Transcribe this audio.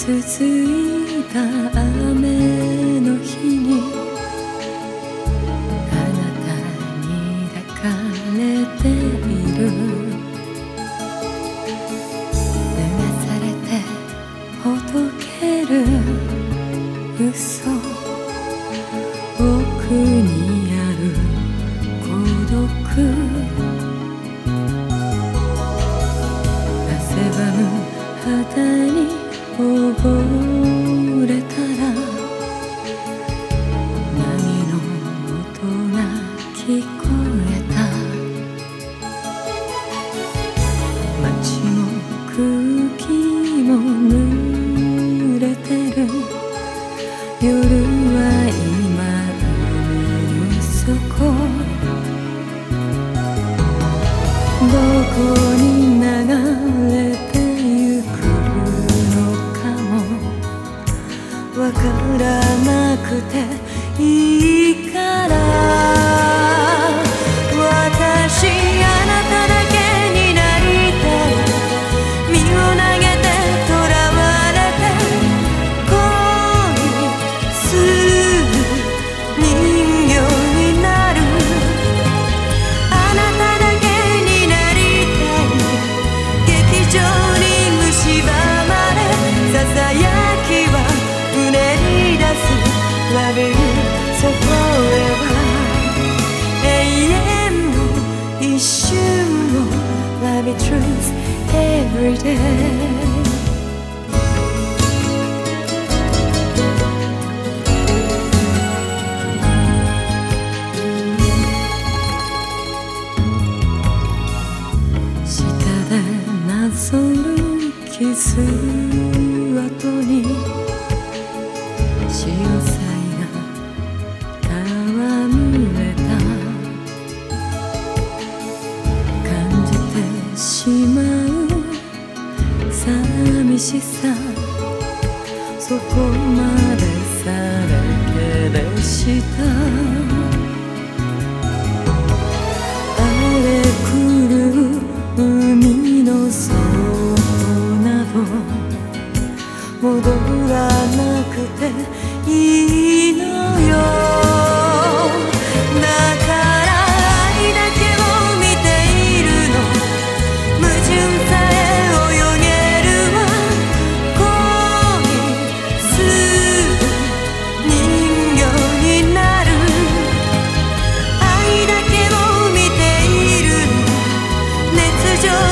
続いた雨の日にあなたに抱かれている。脱らされてほどける嘘。奥にある孤独。汗ばむ肌に溺れたら波の音が聞こわからなくていいから」every day. she might 寂しさ。そこまでさらけ出した。荒れ狂う海の底な戻らない 줘.